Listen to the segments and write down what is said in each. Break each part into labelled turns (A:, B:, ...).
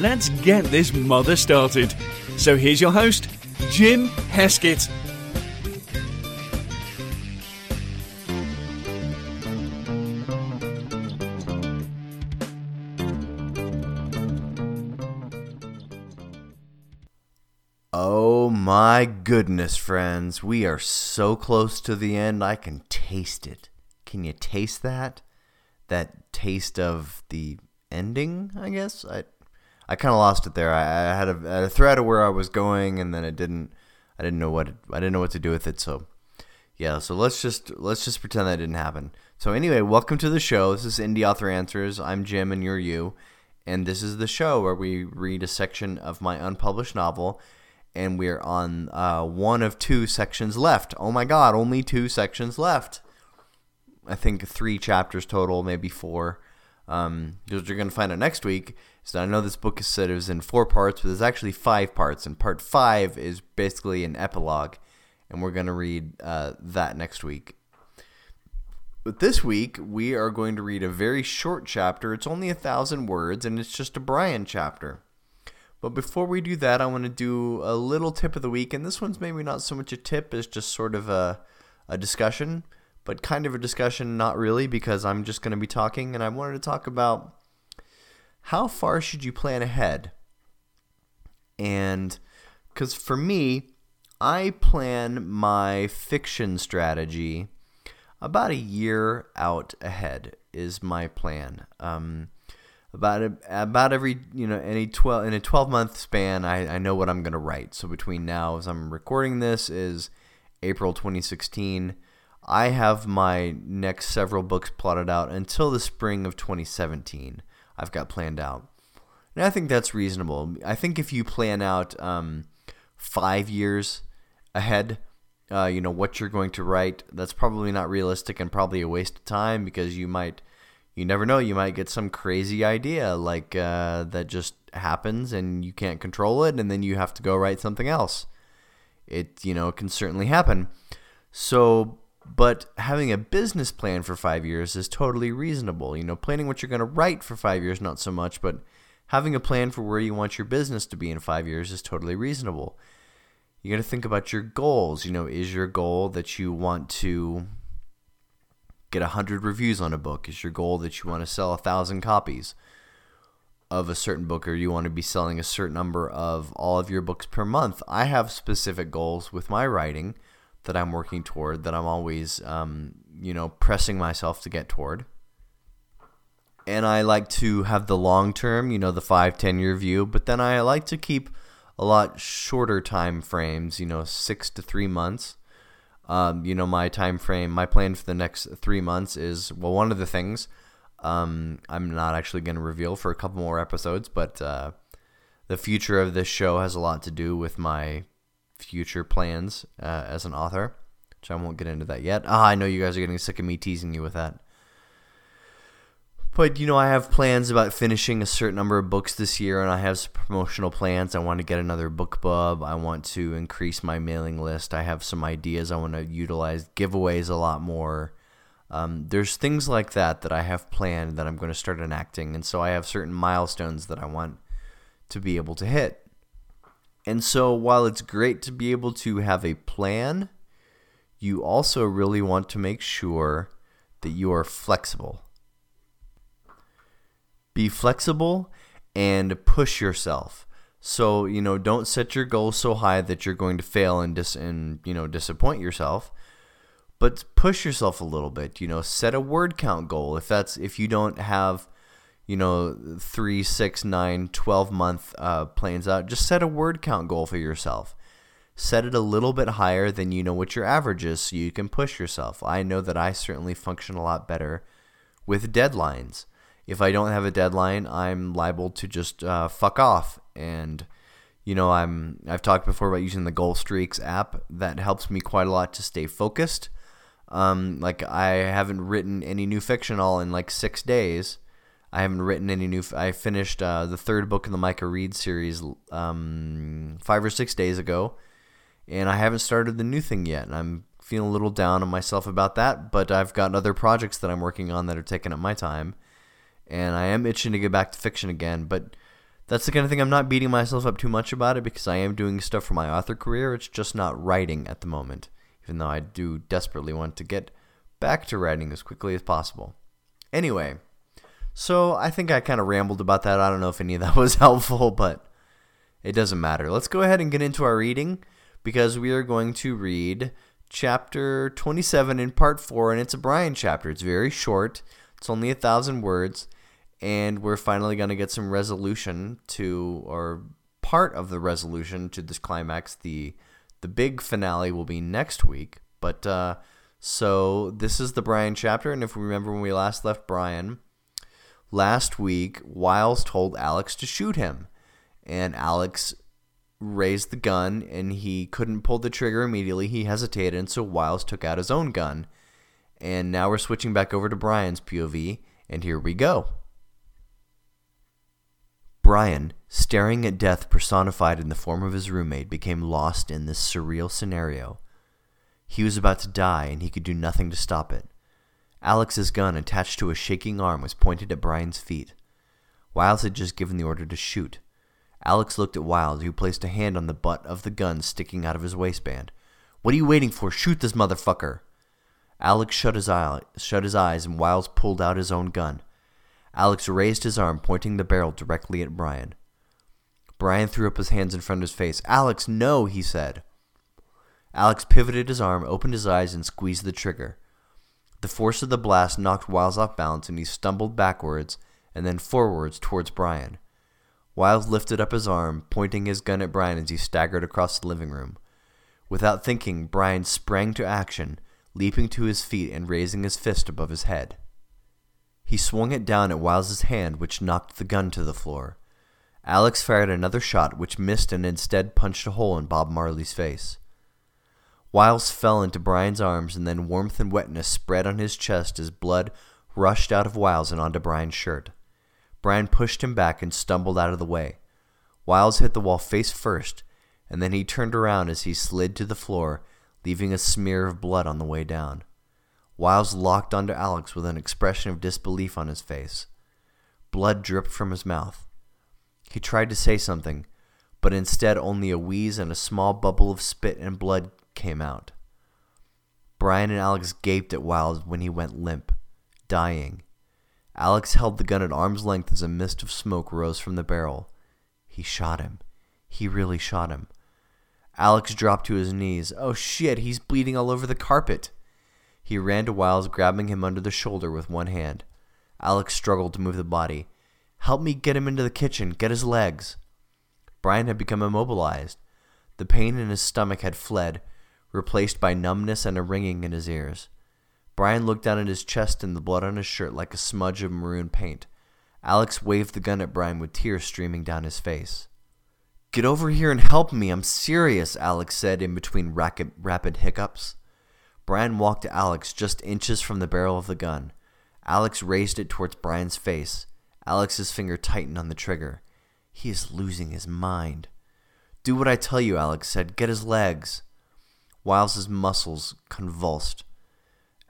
A: let's get this mother started. So here's your host, Jim Heskett.
B: Oh my goodness, friends. We are so close to the end. I can taste it. Can you taste that? That taste of the ending, I guess? I I kind of lost it there. I, I had, a, had a thread of where I was going and then it didn't I didn't know what I didn't know what to do with it, so yeah, so let's just let's just pretend that didn't happen. So anyway, welcome to the show. This is Indie Author Answers. I'm Jim and you're you. And this is the show where we read a section of my unpublished novel and we're on uh, one of two sections left. Oh my god, only two sections left. I think three chapters total, maybe four. Um, you're going to find out next week is that I know this book is said it was in four parts, but there's actually five parts, and part five is basically an epilogue, and we're going to read uh, that next week. But this week, we are going to read a very short chapter. It's only a thousand words, and it's just a Brian chapter. But before we do that, I want to do a little tip of the week, and this one's maybe not so much a tip as just sort of a, a discussion, but kind of a discussion, not really, because I'm just going to be talking, and I wanted to talk about how far should you plan ahead? And because for me, I plan my fiction strategy about a year out ahead is my plan. Um, about about every you know any 12 in a 12 month span I, I know what i'm going to write so between now as i'm recording this is april 2016 i have my next several books plotted out until the spring of 2017 i've got planned out and i think that's reasonable i think if you plan out um, five years ahead uh, you know what you're going to write that's probably not realistic and probably a waste of time because you might you never know. You might get some crazy idea like uh, that just happens and you can't control it, and then you have to go write something else. It you know can certainly happen. So, but having a business plan for five years is totally reasonable. You know, planning what you're going to write for five years, not so much, but having a plan for where you want your business to be in five years is totally reasonable. You got to think about your goals. You know, is your goal that you want to get 100 reviews on a book? Is your goal that you want to sell a 1,000 copies of a certain book or you want to be selling a certain number of all of your books per month? I have specific goals with my writing that I'm working toward that I'm always, um, you know, pressing myself to get toward. And I like to have the long term, you know, the five, ten year view, but then I like to keep a lot shorter time frames, you know, six to three months um, you know, my time frame, my plan for the next three months is well, one of the things um, I'm not actually going to reveal for a couple more episodes, but uh, the future of this show has a lot to do with my future plans uh, as an author, which I won't get into that yet. Ah, I know you guys are getting sick of me teasing you with that. But you know, I have plans about finishing a certain number of books this year, and I have some promotional plans. I want to get another BookBub. I want to increase my mailing list. I have some ideas. I want to utilize giveaways a lot more. Um, there's things like that that I have planned that I'm going to start enacting, and so I have certain milestones that I want to be able to hit. And so, while it's great to be able to have a plan, you also really want to make sure that you are flexible be flexible and push yourself. So, you know, don't set your goals so high that you're going to fail and dis and, you know, disappoint yourself. But push yourself a little bit, you know, set a word count goal. If that's if you don't have, you know, three, six, nine, 12 month uh, plans out, just set a word count goal for yourself. Set it a little bit higher than you know what your average is so you can push yourself. I know that I certainly function a lot better with deadlines if I don't have a deadline, I'm liable to just uh, fuck off and you know I'm I've talked before about using the Goal Streaks app that helps me quite a lot to stay focused. Um, like I haven't written any new fiction all in like six days. I haven't written any new. I finished uh, the third book in the Micah Reed series um, five or six days ago, and I haven't started the new thing yet. And I'm feeling a little down on myself about that, but I've got other projects that I'm working on that are taking up my time, and I am itching to get back to fiction again. But that's the kind of thing I'm not beating myself up too much about it because I am doing stuff for my author career. It's just not writing at the moment, even though I do desperately want to get back to writing as quickly as possible. Anyway, so I think I kind of rambled about that. I don't know if any of that was helpful, but it doesn't matter. Let's go ahead and get into our reading because we are going to read chapter 27 in part 4, and it's a Brian chapter. It's very short, it's only a thousand words, and we're finally going to get some resolution to, or part of the resolution to this climax. The, the big finale will be next week, but uh, so this is the Brian chapter, and if we remember when we last left Brian, last week, Wiles told Alex to shoot him, and Alex raised the gun and he couldn't pull the trigger immediately. He hesitated, and so Wiles took out his own gun. And now we're switching back over to Brian's POV, and here we go. Brian, staring at death personified in the form of his roommate, became lost in this surreal scenario. He was about to die, and he could do nothing to stop it. Alex's gun, attached to a shaking arm, was pointed at Brian's feet. Wiles had just given the order to shoot. Alex looked at Wiles, who placed a hand on the butt of the gun sticking out of his waistband. What are you waiting for? Shoot this motherfucker! Alex shut his, eye, shut his eyes, and Wiles pulled out his own gun. Alex raised his arm, pointing the barrel directly at Brian. Brian threw up his hands in front of his face. Alex, no, he said. Alex pivoted his arm, opened his eyes, and squeezed the trigger. The force of the blast knocked Wiles off balance, and he stumbled backwards and then forwards towards Brian. Wiles lifted up his arm, pointing his gun at Brian as he staggered across the living room. Without thinking, Brian sprang to action, leaping to his feet and raising his fist above his head. He swung it down at Wiles's hand, which knocked the gun to the floor. Alex fired another shot, which missed and instead punched a hole in Bob Marley's face. Wiles fell into Brian's arms, and then warmth and wetness spread on his chest as blood rushed out of Wiles and onto Brian's shirt. Brian pushed him back and stumbled out of the way. Wiles hit the wall face first, and then he turned around as he slid to the floor, leaving a smear of blood on the way down. Wiles locked onto Alex with an expression of disbelief on his face. Blood dripped from his mouth. He tried to say something, but instead only a wheeze and a small bubble of spit and blood came out. Brian and Alex gaped at Wiles when he went limp, dying. Alex held the gun at arm's length as a mist of smoke rose from the barrel. He shot him. He really shot him. Alex dropped to his knees. Oh shit, he's bleeding all over the carpet. He ran to Wiles, grabbing him under the shoulder with one hand. Alex struggled to move the body. Help me get him into the kitchen. Get his legs. Brian had become immobilized. The pain in his stomach had fled, replaced by numbness and a ringing in his ears. Brian looked down at his chest and the blood on his shirt like a smudge of maroon paint. Alex waved the gun at Brian with tears streaming down his face. Get over here and help me, I'm serious, Alex said in between rapid, rapid hiccups. Brian walked to Alex just inches from the barrel of the gun. Alex raised it towards Brian's face. Alex's finger tightened on the trigger. He is losing his mind. Do what I tell you, Alex said. Get his legs. Wiles's muscles convulsed.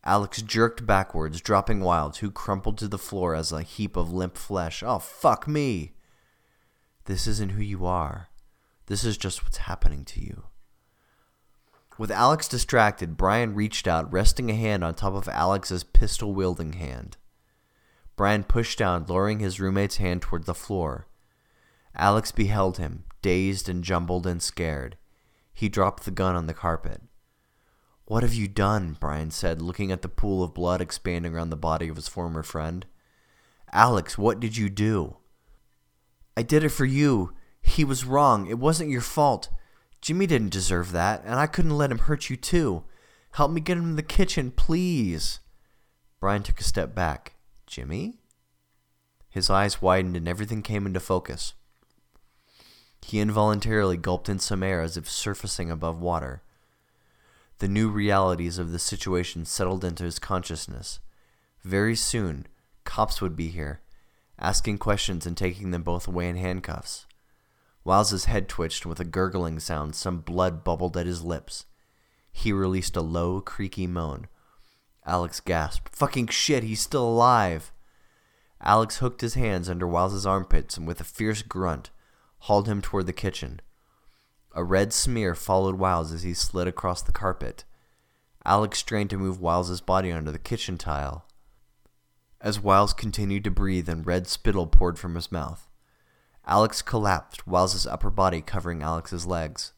B: Alex jerked backwards, dropping Wiles, who crumpled to the floor as a heap of limp flesh. Oh, fuck me! This isn't who you are. This is just what's happening to you. With Alex distracted, Brian reached out, resting a hand on top of Alex's pistol wielding hand. Brian pushed down, lowering his roommate's hand toward the floor. Alex beheld him, dazed and jumbled and scared. He dropped the gun on the carpet. What have you done? Brian said, looking at the pool of blood expanding around the body of his former friend. Alex, what did you do? I did it for you. He was wrong. It wasn't your fault. Jimmy didn't deserve that, and I couldn't let him hurt you too. Help me get him in the kitchen, please. Brian took a step back. Jimmy? His eyes widened and everything came into focus. He involuntarily gulped in some air as if surfacing above water. The new realities of the situation settled into his consciousness. Very soon, cops would be here, asking questions and taking them both away in handcuffs. Wiles's head twitched with a gurgling sound, some blood bubbled at his lips. He released a low, creaky moan. Alex gasped. Fucking shit, he's still alive! Alex hooked his hands under Wiles's armpits and with a fierce grunt, hauled him toward the kitchen. A red smear followed Wiles as he slid across the carpet. Alex strained to move Wiles's body onto the kitchen tile. As Wiles continued to breathe and red spittle poured from his mouth, Alex collapsed, Wiles's upper body covering Alex's legs.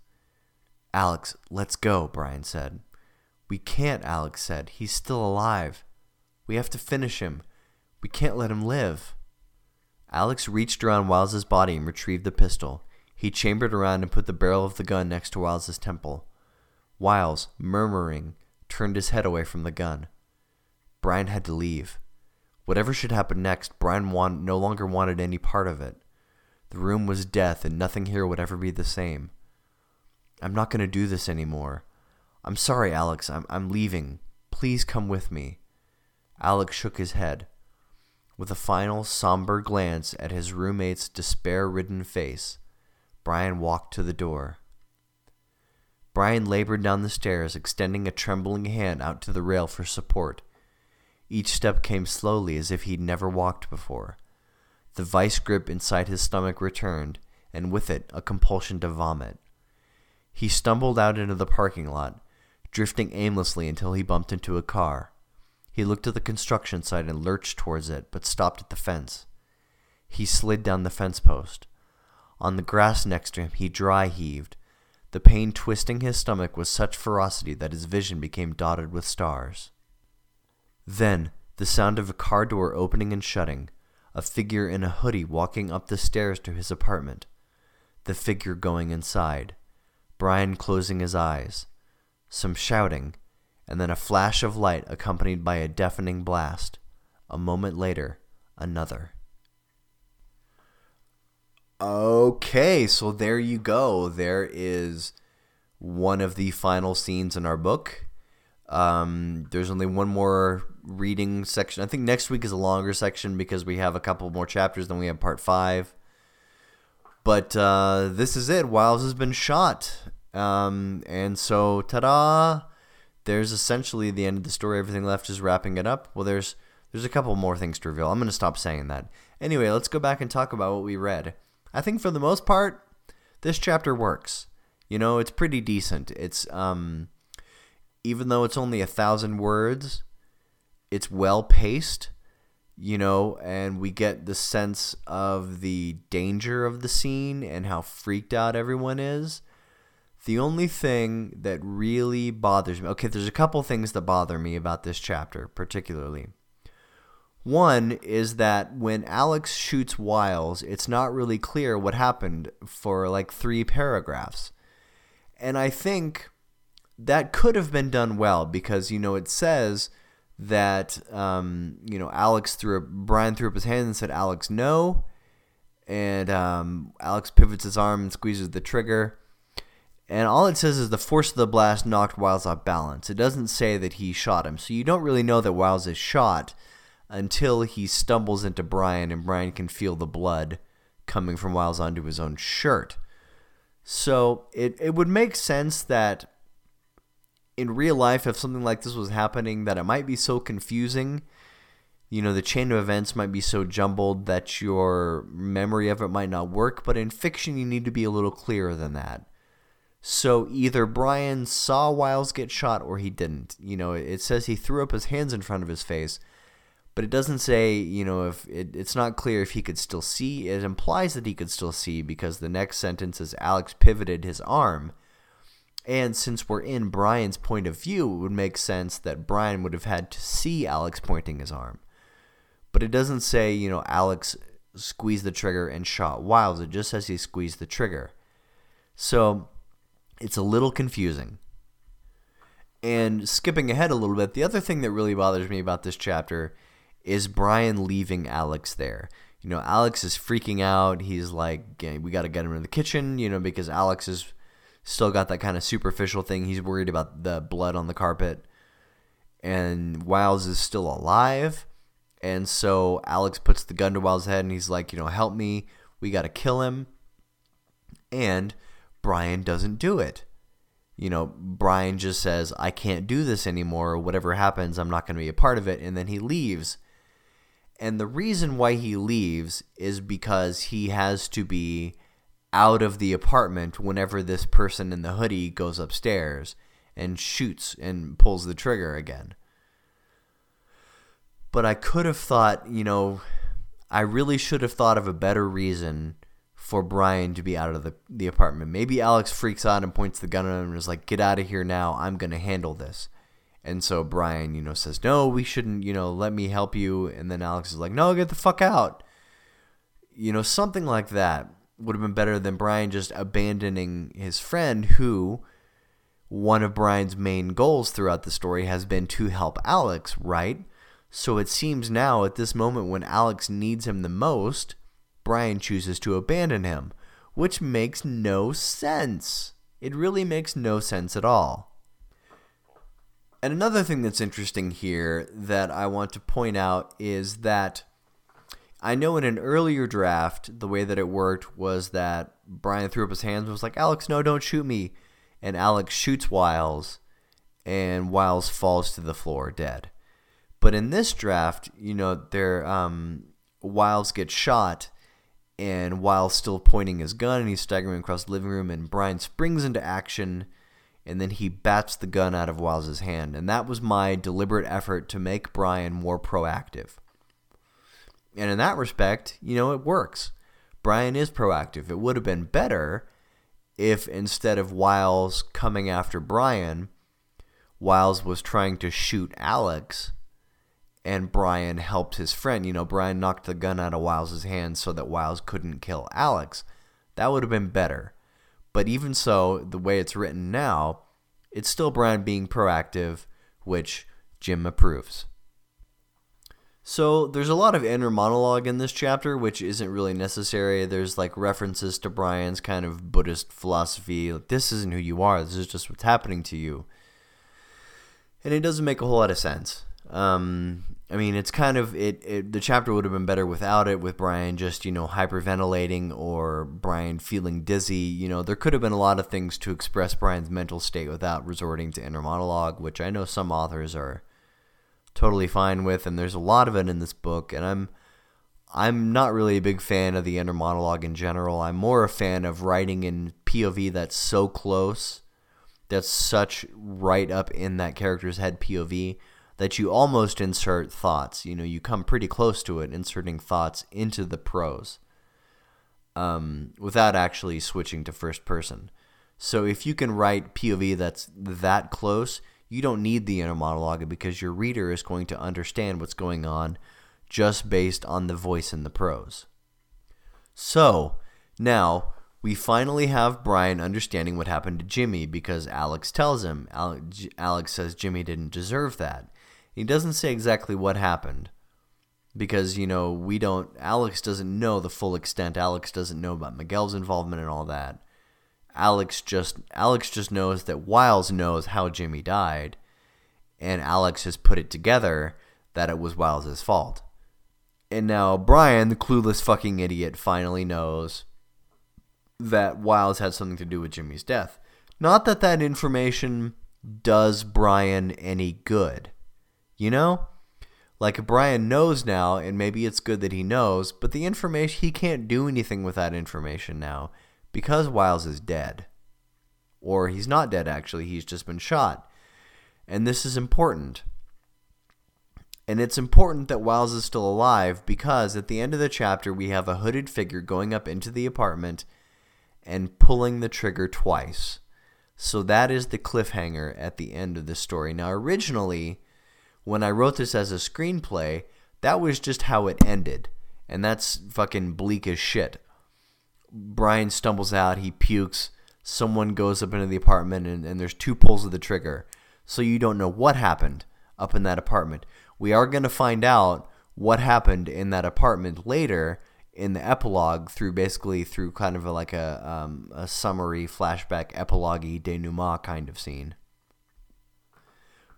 B: Alex, let's go, Brian said. We can't, Alex said. He's still alive. We have to finish him. We can't let him live. Alex reached around Wiles's body and retrieved the pistol. He chambered around and put the barrel of the gun next to Wiles's temple. Wiles, murmuring, turned his head away from the gun. Brian had to leave. Whatever should happen next, Brian want, no longer wanted any part of it. The room was death, and nothing here would ever be the same. I'm not going to do this anymore. I'm sorry, Alex. I'm, I'm leaving. Please come with me. Alex shook his head. With a final somber glance at his roommate's despair ridden face, Brian walked to the door. Brian labored down the stairs, extending a trembling hand out to the rail for support. Each step came slowly as if he'd never walked before. The vice grip inside his stomach returned, and with it a compulsion to vomit. He stumbled out into the parking lot, drifting aimlessly until he bumped into a car. He looked at the construction site and lurched towards it, but stopped at the fence. He slid down the fence post. On the grass next to him, he dry heaved, the pain twisting his stomach with such ferocity that his vision became dotted with stars. Then, the sound of a car door opening and shutting, a figure in a hoodie walking up the stairs to his apartment, the figure going inside, Brian closing his eyes, some shouting, and then a flash of light accompanied by a deafening blast. A moment later, another. Okay, so there you go. There is one of the final scenes in our book. Um, there's only one more reading section. I think next week is a longer section because we have a couple more chapters than we have part five. But uh, this is it. Wiles has been shot. Um, and so, ta da! There's essentially the end of the story. Everything left is wrapping it up. Well, there's there's a couple more things to reveal. I'm going to stop saying that. Anyway, let's go back and talk about what we read. I think for the most part, this chapter works. You know, it's pretty decent. It's um, even though it's only a thousand words, it's well paced. You know, and we get the sense of the danger of the scene and how freaked out everyone is. The only thing that really bothers me, okay, there's a couple things that bother me about this chapter, particularly. One is that when Alex shoots Wiles, it's not really clear what happened for like three paragraphs. And I think that could have been done well because, you know, it says that, um, you know, Alex threw, Brian threw up his hand and said, Alex, no. And um, Alex pivots his arm and squeezes the trigger and all it says is the force of the blast knocked Wiles off balance. It doesn't say that he shot him. So you don't really know that Wiles is shot until he stumbles into Brian and Brian can feel the blood coming from Wiles onto his own shirt. So it, it would make sense that in real life, if something like this was happening, that it might be so confusing. You know, the chain of events might be so jumbled that your memory of it might not work. But in fiction, you need to be a little clearer than that. So either Brian saw Wiles get shot or he didn't. You know, it says he threw up his hands in front of his face, but it doesn't say, you know, if it, it's not clear if he could still see. It implies that he could still see because the next sentence is Alex pivoted his arm. And since we're in Brian's point of view, it would make sense that Brian would have had to see Alex pointing his arm. But it doesn't say, you know, Alex squeezed the trigger and shot Wiles. It just says he squeezed the trigger. So it's a little confusing. And skipping ahead a little bit, the other thing that really bothers me about this chapter is Brian leaving Alex there. you know, Alex is freaking out. He's like, we got to get him in the kitchen, you know, because Alex is still got that kind of superficial thing. He's worried about the blood on the carpet. And Wiles is still alive. And so Alex puts the gun to Wiles' head and he's like, you know, help me. We got to kill him. And Brian doesn't do it. You know, Brian just says, I can't do this anymore. Whatever happens, I'm not going to be a part of it. And then he leaves. And the reason why he leaves is because he has to be out of the apartment whenever this person in the hoodie goes upstairs and shoots and pulls the trigger again. But I could have thought, you know, I really should have thought of a better reason for Brian to be out of the, the apartment. Maybe Alex freaks out and points the gun at him and is like, get out of here now. I'm going to handle this. And so Brian, you know, says, no, we shouldn't, you know, let me help you. And then Alex is like, no, get the fuck out. You know, something like that would have been better than Brian just abandoning his friend who one of Brian's main goals throughout the story has been to help Alex, right? So it seems now at this moment when Alex needs him the most, Brian chooses to abandon him, which makes no sense. It really makes no sense at all. And another thing that's interesting here that I want to point out is that I know in an earlier draft, the way that it worked was that Brian threw up his hands and was like, Alex, no, don't shoot me. And Alex shoots Wiles, and Wiles falls to the floor dead. But in this draft, you know, um, Wiles gets shot, and while still pointing his gun, and he's staggering across the living room, and Brian springs into action, and then he bats the gun out of Wiles' hand. And that was my deliberate effort to make Brian more proactive. And in that respect, you know, it works. Brian is proactive. It would have been better if instead of Wiles coming after Brian, Wiles was trying to shoot Alex and Brian helped his friend. You know, Brian knocked the gun out of Wiles' hand so that Wiles couldn't kill Alex. That would have been better. But even so, the way it's written now, it's still Brian being proactive, which Jim approves. So there's a lot of inner monologue in this chapter, which isn't really necessary. There's like references to Brian's kind of Buddhist philosophy. Like, this isn't who you are. This is just what's happening to you. And it doesn't make a whole lot of sense. Um, I mean, it's kind of it, it. The chapter would have been better without it, with Brian just you know hyperventilating or Brian feeling dizzy. You know, there could have been a lot of things to express Brian's mental state without resorting to inner monologue, which I know some authors are totally fine with, and there's a lot of it in this book, and I'm I'm not really a big fan of the inner monologue in general. I'm more a fan of writing in POV that's so close, that's such right up in that character's head POV that you almost insert thoughts. You know, you come pretty close to it, inserting thoughts into the prose um, without actually switching to first person. So if you can write POV that's that close, you don't need the inner monologue because your reader is going to understand what's going on just based on the voice in the prose. So, now we finally have Brian understanding what happened to Jimmy because Alex tells him. Alex says Jimmy didn't deserve that. He doesn't say exactly what happened because, you know, we don't, Alex doesn't know the full extent. Alex doesn't know about Miguel's involvement and all that. Alex just Alex just knows that Wiles knows how Jimmy died, and Alex has put it together that it was Wiles' fault. And now Brian, the clueless fucking idiot, finally knows that Wiles had something to do with Jimmy's death. Not that that information does Brian any good. You know? Like Brian knows now, and maybe it's good that he knows, but the information, he can't do anything with that information now because Wiles is dead. Or he's not dead, actually, he's just been shot. And this is important. And it's important that Wiles is still alive because at the end of the chapter, we have a hooded figure going up into the apartment and pulling the trigger twice. So that is the cliffhanger at the end of the story. Now, originally, when I wrote this as a screenplay, that was just how it ended. And that's fucking bleak as shit. Brian stumbles out, he pukes, someone goes up into the apartment, and, and there's two pulls of the trigger. So you don't know what happened up in that apartment. We are going to find out what happened in that apartment later in the epilogue through basically through kind of a, like a, um, a summary flashback epilogue denouement kind of scene.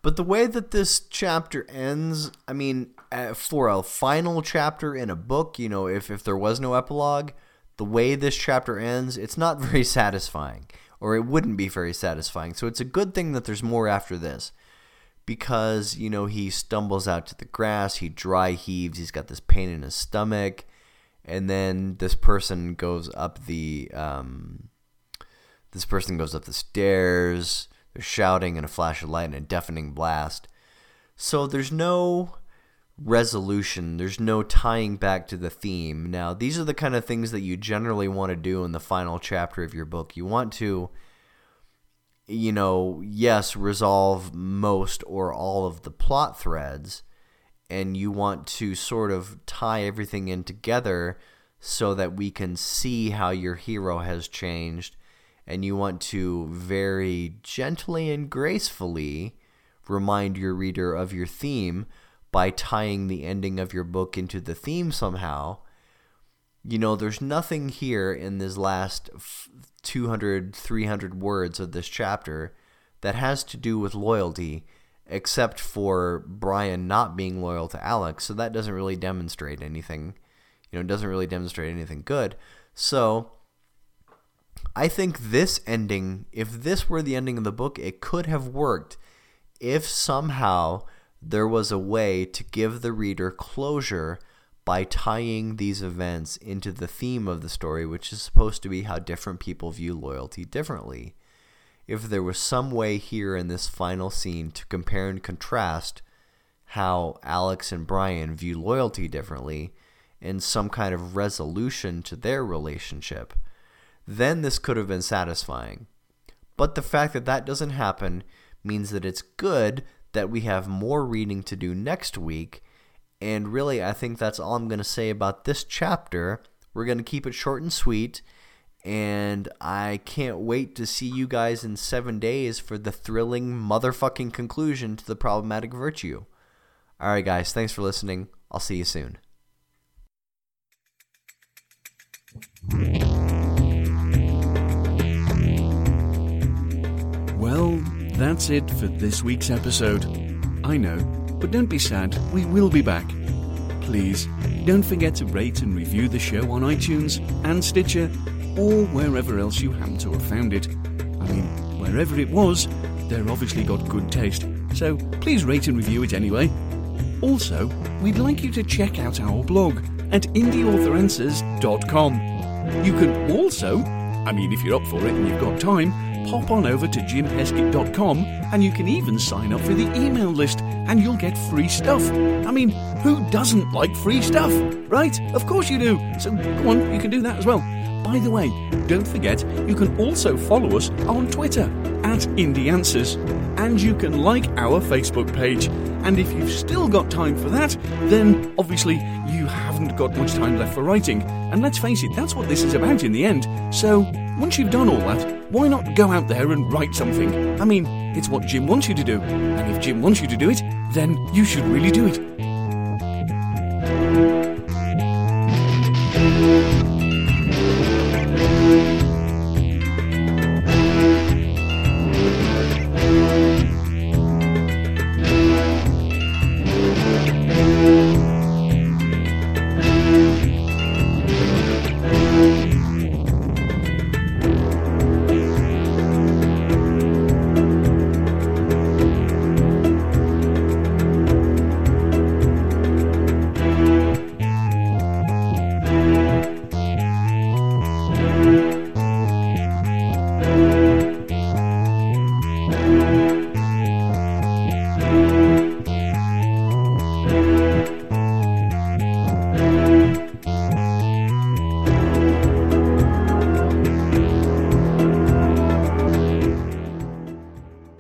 B: But the way that this chapter ends, I mean, uh, for a final chapter in a book, you know, if, if there was no epilogue, the way this chapter ends, it's not very satisfying, or it wouldn't be very satisfying. So it's a good thing that there's more after this because, you know, he stumbles out to the grass, he dry heaves, he's got this pain in his stomach, and then this person goes up the um, this person goes up the stairs. Shouting and a flash of light and a deafening blast. So there's no resolution. There's no tying back to the theme. Now, these are the kind of things that you generally want to do in the final chapter of your book. You want to you know, yes, resolve most or all of the plot threads, and you want to sort of tie everything in together so that we can see how your hero has changed, and you want to very gently and gracefully remind your reader of your theme by tying the ending of your book into the theme somehow. You know, there's nothing here in this last 200, 300 words of this chapter that has to do with loyalty, except for Brian not being loyal to Alex. So that doesn't really demonstrate anything. You know, it doesn't really demonstrate anything good. So I think this ending, if this were the ending of the book, it could have worked if somehow there was a way to give the reader closure by tying these events into the theme of the story, which is supposed to be how different people view loyalty differently. If there was some way here in this final scene to compare and contrast how Alex and Brian view loyalty differently and some kind of resolution to their relationship, then this could have been satisfying. But the fact that that doesn't happen means that it's good that we have more reading to do next week and really, I think that's all I'm going to say about this chapter. We're going to keep it short and sweet. And I can't wait to see you guys in seven days for the thrilling motherfucking conclusion to the problematic virtue. Alright, guys, thanks for listening. I'll see you soon.
A: Well, that's it for this week's episode. I know but don't be sad, we will be back. Please, don't forget to rate and review the show on iTunes and Stitcher, or wherever else you happen to have found it. I mean, wherever it was, they're obviously got good taste, so please rate and review it anyway. Also, we'd like you to check out our blog at indieauthoranswers.com. You can also, I mean, if you're up for it and you've got time, pop on over to jimheskett.com and you can even sign up for the email list and you'll get free stuff. I mean, who doesn't like free stuff, right? Of course you do. So go on, you can do that as well. By the way, don't forget you can also follow us on Twitter at Indie Answers, and you can like our Facebook page. And if you've still got time for that, then obviously you haven't got much time left for writing. And let's face it, that's what this is about in the end. So once you've done all that, why not go out there and write something? I mean, it's what Jim wants you to do. And if Jim wants you to do it, then you should really do it.